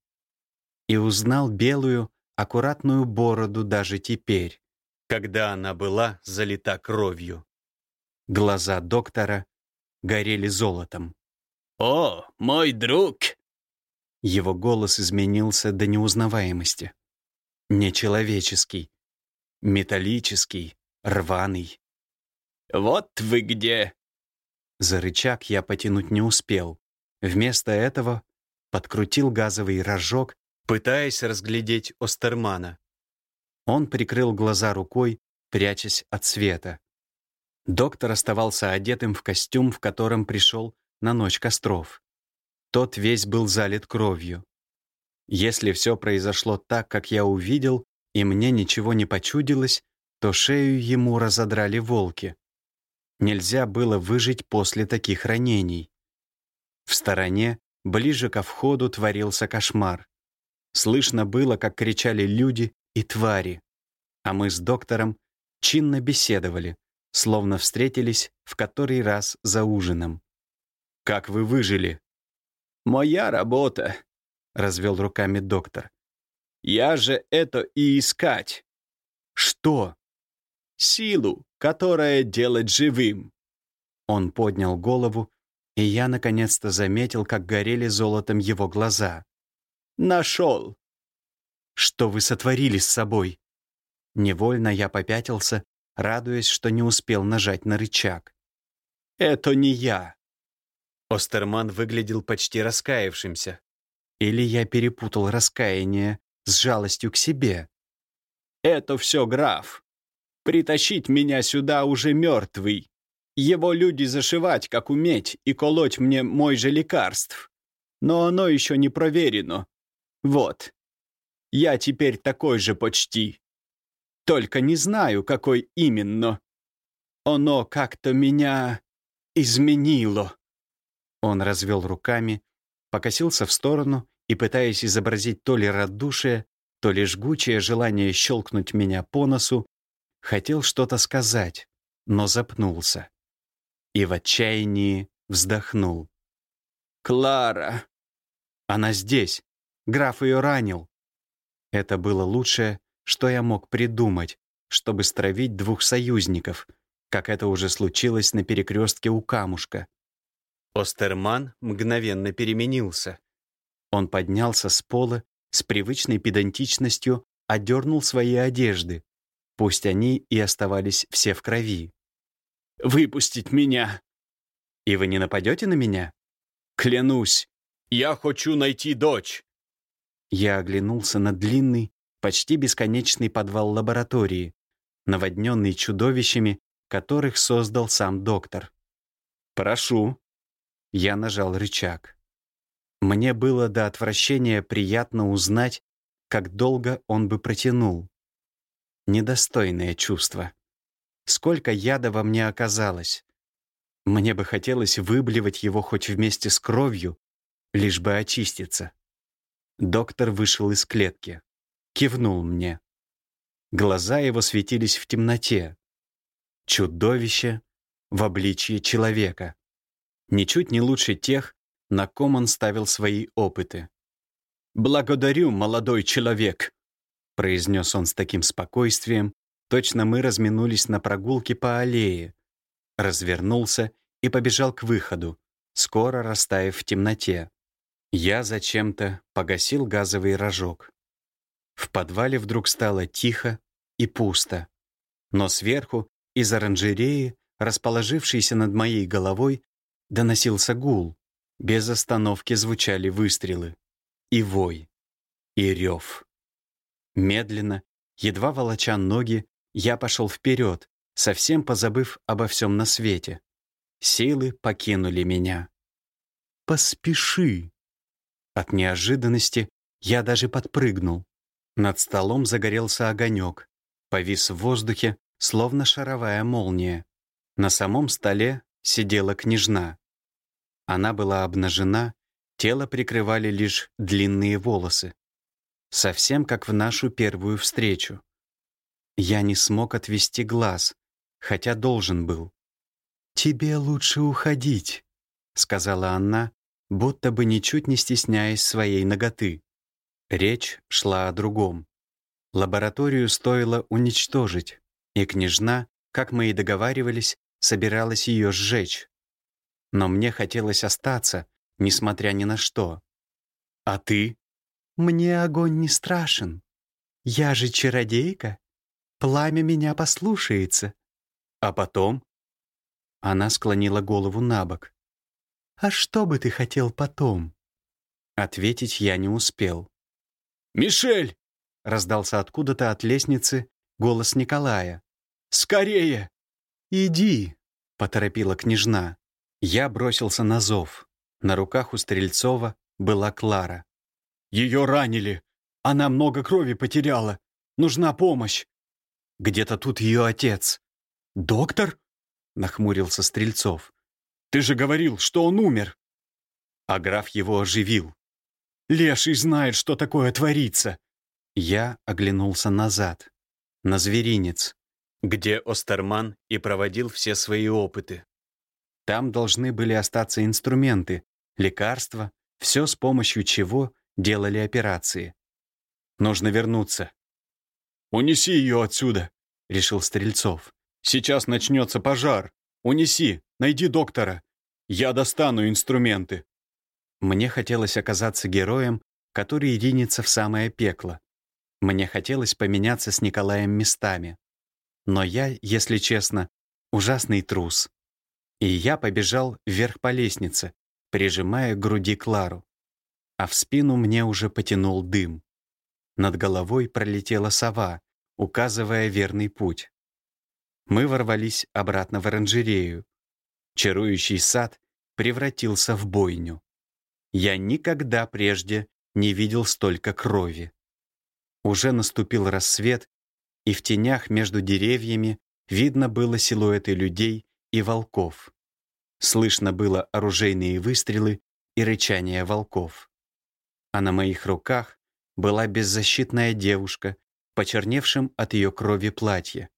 И узнал белую, аккуратную бороду даже теперь, когда она была залита кровью. Глаза доктора горели золотом. «О, мой друг!» Его голос изменился до неузнаваемости. Нечеловеческий, металлический, рваный. «Вот вы где!» За рычаг я потянуть не успел. Вместо этого подкрутил газовый рожок, пытаясь разглядеть Остермана. Он прикрыл глаза рукой, прячась от света. Доктор оставался одетым в костюм, в котором пришел на ночь костров. Тот весь был залит кровью. Если все произошло так, как я увидел, и мне ничего не почудилось, то шею ему разодрали волки. Нельзя было выжить после таких ранений. В стороне, ближе ко входу, творился кошмар. Слышно было, как кричали люди и твари. А мы с доктором чинно беседовали, словно встретились в который раз за ужином. «Как вы выжили?» «Моя работа», — развел руками доктор. «Я же это и искать». «Что?» «Силу, которая делает живым». Он поднял голову, и я наконец-то заметил, как горели золотом его глаза. «Нашел». «Что вы сотворили с собой?» Невольно я попятился, радуясь, что не успел нажать на рычаг. «Это не я», Остерман выглядел почти раскаявшимся. Или я перепутал раскаяние с жалостью к себе? «Это все граф. Притащить меня сюда уже мертвый. Его люди зашивать, как уметь, и колоть мне мой же лекарств. Но оно еще не проверено. Вот. Я теперь такой же почти. Только не знаю, какой именно. Оно как-то меня изменило». Он развел руками, покосился в сторону и, пытаясь изобразить то ли радушие, то ли жгучее желание щелкнуть меня по носу, хотел что-то сказать, но запнулся. И в отчаянии вздохнул. «Клара!» «Она здесь. Граф ее ранил». Это было лучшее, что я мог придумать, чтобы стравить двух союзников, как это уже случилось на перекрестке у камушка. Остерман мгновенно переменился. Он поднялся с пола, с привычной педантичностью одернул свои одежды, пусть они и оставались все в крови. «Выпустить меня!» «И вы не нападете на меня?» «Клянусь, я хочу найти дочь!» Я оглянулся на длинный, почти бесконечный подвал лаборатории, наводненный чудовищами, которых создал сам доктор. «Прошу», я нажал рычаг. Мне было до отвращения приятно узнать, как долго он бы протянул. Недостойное чувство. Сколько яда во мне оказалось. Мне бы хотелось выблевать его хоть вместе с кровью, лишь бы очиститься. Доктор вышел из клетки. Кивнул мне. Глаза его светились в темноте. Чудовище в обличье человека ничуть не лучше тех, на ком он ставил свои опыты. «Благодарю, молодой человек», — произнес он с таким спокойствием, точно мы разминулись на прогулке по аллее. Развернулся и побежал к выходу, скоро растаяв в темноте. Я зачем-то погасил газовый рожок. В подвале вдруг стало тихо и пусто. Но сверху, из оранжереи, расположившейся над моей головой, Доносился гул. Без остановки звучали выстрелы. И вой. И рев. Медленно, едва волоча ноги, я пошел вперед, совсем позабыв обо всем на свете. Силы покинули меня. «Поспеши!» От неожиданности я даже подпрыгнул. Над столом загорелся огонек. Повис в воздухе, словно шаровая молния. На самом столе сидела княжна. Она была обнажена, тело прикрывали лишь длинные волосы. Совсем как в нашу первую встречу. Я не смог отвести глаз, хотя должен был. «Тебе лучше уходить», — сказала она, будто бы ничуть не стесняясь своей ноготы. Речь шла о другом. Лабораторию стоило уничтожить, и княжна, как мы и договаривались, собиралась ее сжечь. Но мне хотелось остаться, несмотря ни на что. «А ты?» «Мне огонь не страшен. Я же чародейка. Пламя меня послушается». «А потом?» Она склонила голову на бок. «А что бы ты хотел потом?» Ответить я не успел. «Мишель!» — раздался откуда-то от лестницы голос Николая. «Скорее!» «Иди!» — поторопила княжна. Я бросился на зов. На руках у Стрельцова была Клара. «Ее ранили! Она много крови потеряла! Нужна помощь!» «Где-то тут ее отец!» «Доктор?» — нахмурился Стрельцов. «Ты же говорил, что он умер!» А граф его оживил. «Леший знает, что такое творится!» Я оглянулся назад, на зверинец, где Остерман и проводил все свои опыты. Там должны были остаться инструменты, лекарства, все с помощью чего делали операции. Нужно вернуться. «Унеси ее отсюда», — решил Стрельцов. Сейчас начнется пожар. Унеси, найди доктора. Я достану инструменты». Мне хотелось оказаться героем, который ринется в самое пекло. Мне хотелось поменяться с Николаем местами. Но я, если честно, ужасный трус. И я побежал вверх по лестнице, прижимая к груди Клару. А в спину мне уже потянул дым. Над головой пролетела сова, указывая верный путь. Мы ворвались обратно в оранжерею. Чарующий сад превратился в бойню. Я никогда прежде не видел столько крови. Уже наступил рассвет, и в тенях между деревьями видно было силуэты людей и волков. Слышно было оружейные выстрелы и рычание волков. А на моих руках была беззащитная девушка, почерневшим от ее крови платье.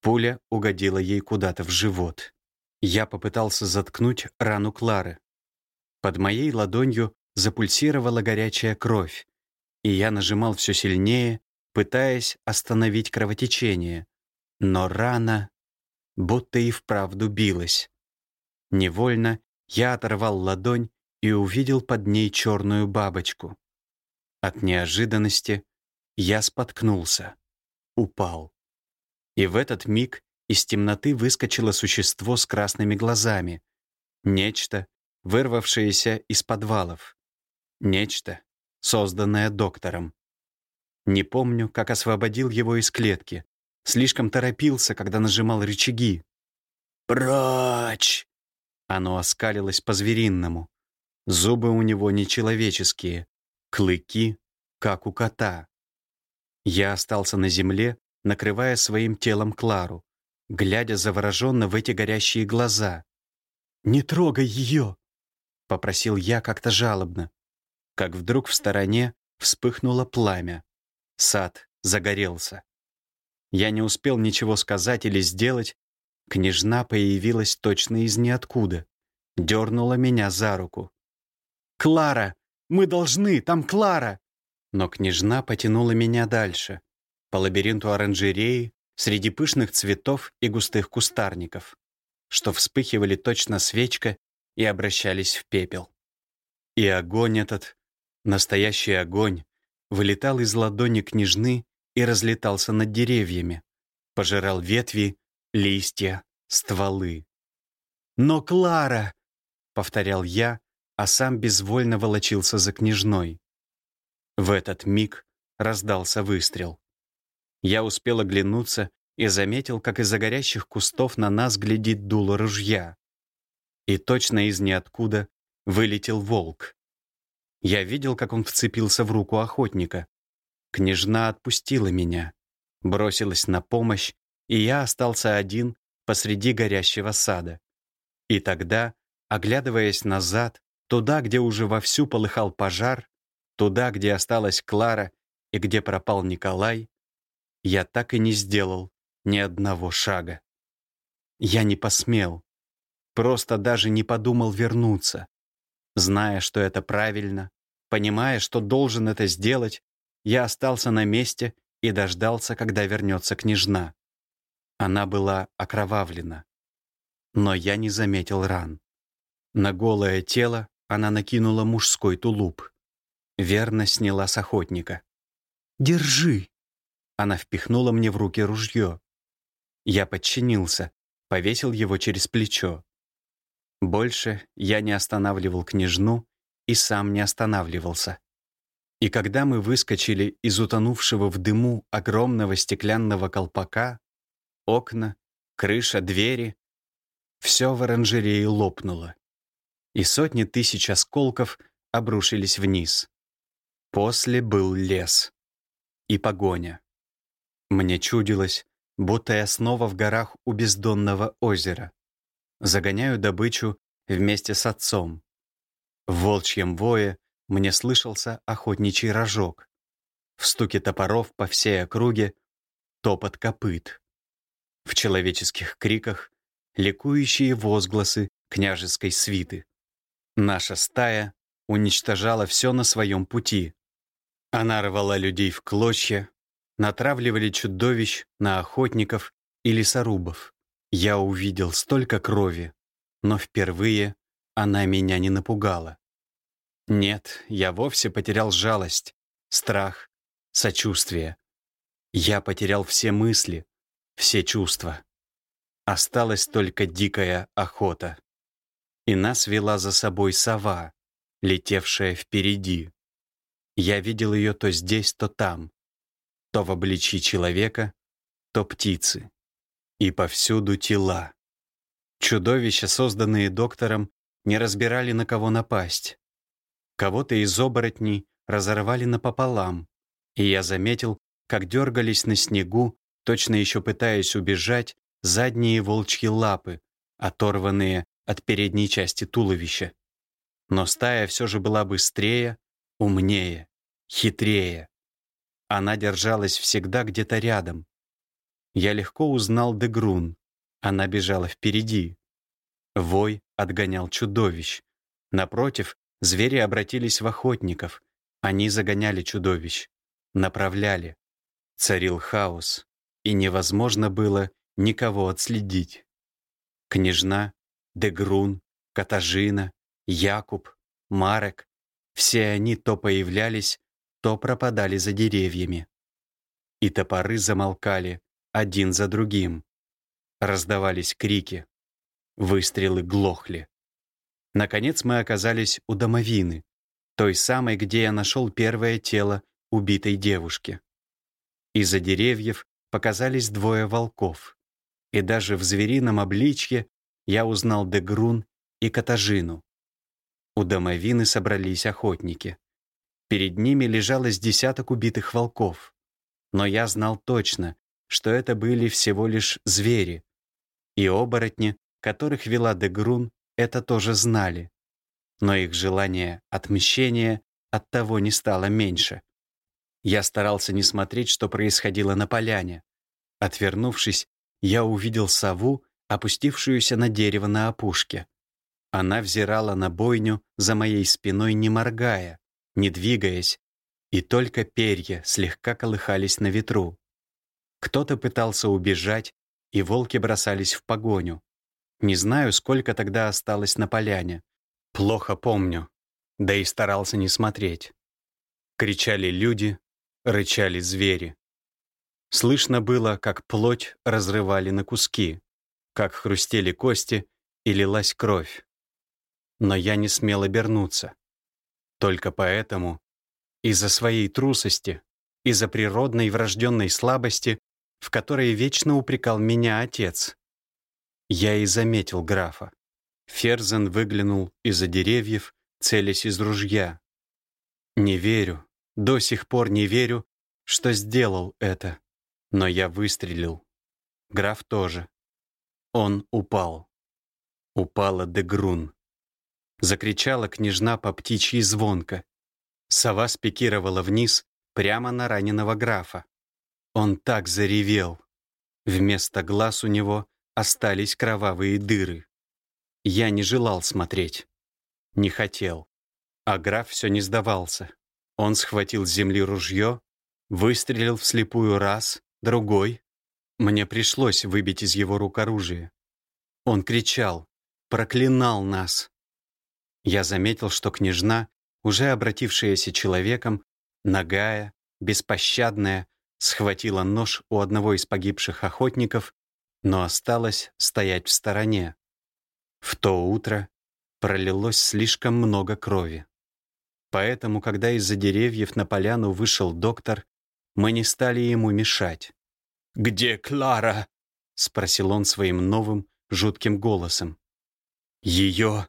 Пуля угодила ей куда-то в живот. Я попытался заткнуть рану Клары. Под моей ладонью запульсировала горячая кровь, и я нажимал все сильнее, пытаясь остановить кровотечение. Но рана будто и вправду билась. Невольно я оторвал ладонь и увидел под ней черную бабочку. От неожиданности я споткнулся, упал. И в этот миг из темноты выскочило существо с красными глазами. Нечто, вырвавшееся из подвалов. Нечто, созданное доктором. Не помню, как освободил его из клетки. Слишком торопился, когда нажимал рычаги. «Прочь!» Оно оскалилось по-зверинному. Зубы у него нечеловеческие, клыки, как у кота. Я остался на земле, накрывая своим телом Клару, глядя завороженно в эти горящие глаза. «Не трогай ее!» — попросил я как-то жалобно. Как вдруг в стороне вспыхнуло пламя. Сад загорелся. Я не успел ничего сказать или сделать. Княжна появилась точно из ниоткуда. Дернула меня за руку. «Клара! Мы должны! Там Клара!» Но княжна потянула меня дальше по лабиринту оранжереи среди пышных цветов и густых кустарников, что вспыхивали точно свечка и обращались в пепел. И огонь этот, настоящий огонь, вылетал из ладони княжны и разлетался над деревьями, пожирал ветви, листья, стволы. «Но Клара!» — повторял я, а сам безвольно волочился за княжной. В этот миг раздался выстрел. Я успел оглянуться и заметил, как из-за горящих кустов на нас глядит дуло ружья. И точно из ниоткуда вылетел волк. Я видел, как он вцепился в руку охотника. Княжна отпустила меня, бросилась на помощь, и я остался один посреди горящего сада. И тогда, оглядываясь назад, туда, где уже вовсю полыхал пожар, туда, где осталась Клара и где пропал Николай, я так и не сделал ни одного шага. Я не посмел, просто даже не подумал вернуться. Зная, что это правильно, понимая, что должен это сделать, я остался на месте и дождался, когда вернется княжна. Она была окровавлена. Но я не заметил ран. На голое тело она накинула мужской тулуп. Верно сняла с охотника. «Держи!» Она впихнула мне в руки ружье. Я подчинился, повесил его через плечо. Больше я не останавливал княжну и сам не останавливался. И когда мы выскочили из утонувшего в дыму огромного стеклянного колпака, окна, крыша, двери, все в оранжерее лопнуло. И сотни тысяч осколков обрушились вниз. После был лес. И погоня. Мне чудилось, будто я снова в горах у бездонного озера. Загоняю добычу вместе с отцом. В волчьем вое мне слышался охотничий рожок. В стуке топоров по всей округе топот копыт. В человеческих криках ликующие возгласы княжеской свиты. Наша стая уничтожала все на своем пути. Она рвала людей в клочья, натравливали чудовищ на охотников и лесорубов. Я увидел столько крови, но впервые она меня не напугала. Нет, я вовсе потерял жалость, страх, сочувствие. Я потерял все мысли, все чувства. Осталась только дикая охота. И нас вела за собой сова, летевшая впереди. Я видел ее то здесь, то там, то в обличье человека, то птицы. И повсюду тела. Чудовища, созданные доктором, не разбирали, на кого напасть. Кого-то из оборотней разорвали напополам, и я заметил, как дергались на снегу, точно еще пытаясь убежать, задние волчьи лапы, оторванные от передней части туловища. Но стая все же была быстрее, умнее, хитрее. Она держалась всегда где-то рядом. Я легко узнал Дегрун. Она бежала впереди. Вой отгонял чудовищ. Напротив, звери обратились в охотников. Они загоняли чудовищ. Направляли. Царил хаос. И невозможно было никого отследить. Княжна, Дегрун, Катажина, Якуб, Марек — все они то появлялись, то пропадали за деревьями. И топоры замолкали один за другим. Раздавались крики. Выстрелы глохли. Наконец мы оказались у домовины, той самой, где я нашел первое тело убитой девушки. Из-за деревьев показались двое волков. И даже в зверином обличье я узнал Дегрун и Катажину. У домовины собрались охотники. Перед ними лежало с десяток убитых волков. Но я знал точно, что это были всего лишь звери. И оборотни, которых вела Дегрун, это тоже знали. Но их желание отмщения от того не стало меньше. Я старался не смотреть, что происходило на поляне. Отвернувшись, я увидел сову, опустившуюся на дерево на опушке. Она взирала на бойню за моей спиной, не моргая, не двигаясь, и только перья слегка колыхались на ветру. Кто-то пытался убежать, и волки бросались в погоню. Не знаю, сколько тогда осталось на поляне. Плохо помню, да и старался не смотреть. Кричали люди, рычали звери. Слышно было, как плоть разрывали на куски, как хрустели кости и лилась кровь. Но я не смел обернуться. Только поэтому, из-за своей трусости, из-за природной врожденной слабости, в которой вечно упрекал меня отец, я и заметил графа. Ферзен выглянул из-за деревьев, целясь из ружья. Не верю, до сих пор не верю, что сделал это. Но я выстрелил. Граф тоже. Он упал. Упала Дегрун. Закричала княжна по птичьей звонко. Сова спикировала вниз, прямо на раненого графа. Он так заревел. Вместо глаз у него остались кровавые дыры. Я не желал смотреть. Не хотел. А граф все не сдавался. Он схватил с земли ружье, выстрелил вслепую раз, другой. Мне пришлось выбить из его рук оружие. Он кричал, проклинал нас. Я заметил, что княжна, уже обратившаяся человеком, нагая, беспощадная, схватила нож у одного из погибших охотников, но осталась стоять в стороне. В то утро пролилось слишком много крови. Поэтому, когда из-за деревьев на поляну вышел доктор, мы не стали ему мешать. «Где Клара?» — спросил он своим новым, жутким голосом. «Ее...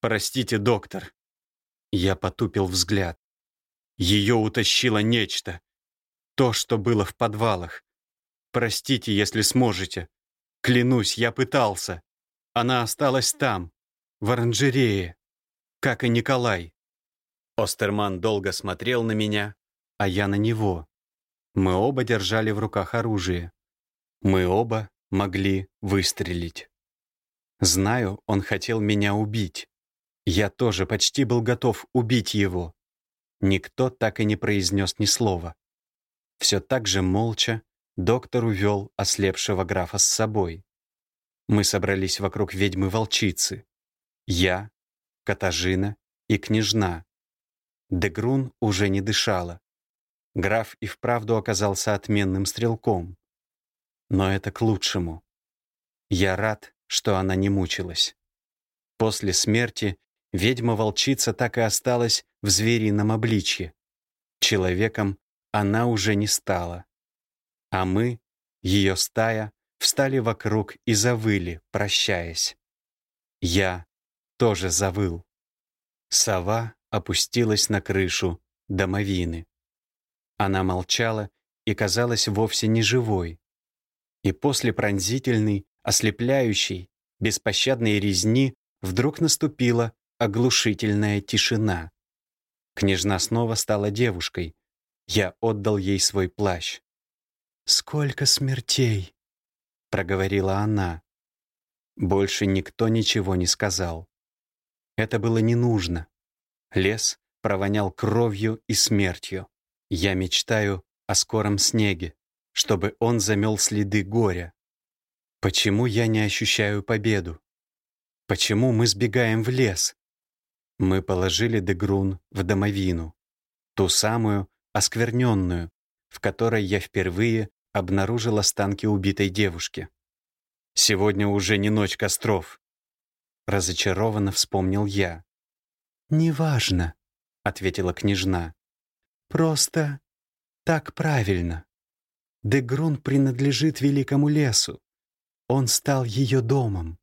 Простите, доктор». Я потупил взгляд. Ее утащило нечто. То, что было в подвалах. Простите, если сможете. Клянусь, я пытался. Она осталась там, в оранжерее, как и Николай. Остерман долго смотрел на меня, а я на него. Мы оба держали в руках оружие. Мы оба могли выстрелить. Знаю, он хотел меня убить. Я тоже почти был готов убить его. Никто так и не произнес ни слова. Все так же молча доктор увел ослепшего графа с собой. Мы собрались вокруг ведьмы-волчицы. Я, Катажина и княжна. Дегрун уже не дышала. Граф и вправду оказался отменным стрелком. Но это к лучшему. Я рад, что она не мучилась. После смерти ведьма-волчица так и осталась в зверином обличье. Человеком она уже не стала. А мы, ее стая, встали вокруг и завыли, прощаясь. Я тоже завыл. Сова опустилась на крышу домовины. Она молчала и казалась вовсе не живой. И после пронзительной, ослепляющей, беспощадной резни вдруг наступила оглушительная тишина. Княжна снова стала девушкой. Я отдал ей свой плащ. «Сколько смертей!» — проговорила она. Больше никто ничего не сказал. Это было не нужно. Лес провонял кровью и смертью. Я мечтаю о скором снеге, чтобы он замел следы горя. Почему я не ощущаю победу? Почему мы сбегаем в лес? Мы положили Дегрун в домовину, ту самую оскверненную, в которой я впервые обнаружил останки убитой девушки. Сегодня уже не ночь костров. Разочарованно вспомнил я. «Неважно», — ответила княжна. «Просто так правильно. Дегрун принадлежит великому лесу. Он стал ее домом.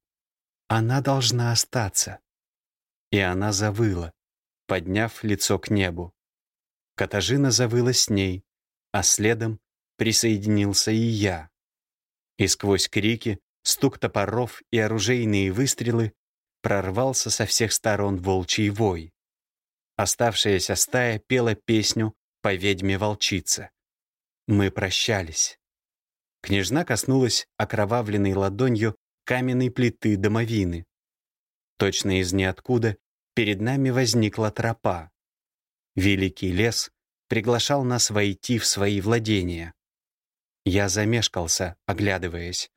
Она должна остаться». И она завыла, подняв лицо к небу. Катажина завыла с ней, а следом присоединился и я. И сквозь крики, стук топоров и оружейные выстрелы прорвался со всех сторон волчий вой. Оставшаяся стая пела песню по ведьме-волчице. Мы прощались. Княжна коснулась окровавленной ладонью каменной плиты домовины. Точно из ниоткуда перед нами возникла тропа. Великий лес приглашал нас войти в свои владения. Я замешкался, оглядываясь.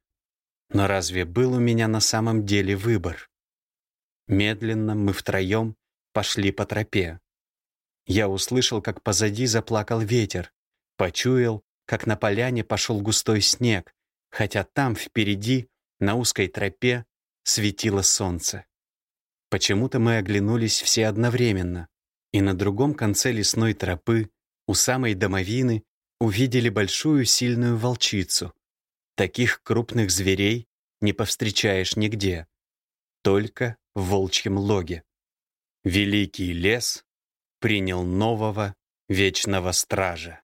Но разве был у меня на самом деле выбор? Медленно мы втроем пошли по тропе. Я услышал, как позади заплакал ветер, почуял, как на поляне пошел густой снег, хотя там, впереди, на узкой тропе, светило солнце. Почему-то мы оглянулись все одновременно, и на другом конце лесной тропы, у самой домовины, увидели большую сильную волчицу. Таких крупных зверей не повстречаешь нигде. Только в волчьем логе. Великий лес принял нового вечного стража.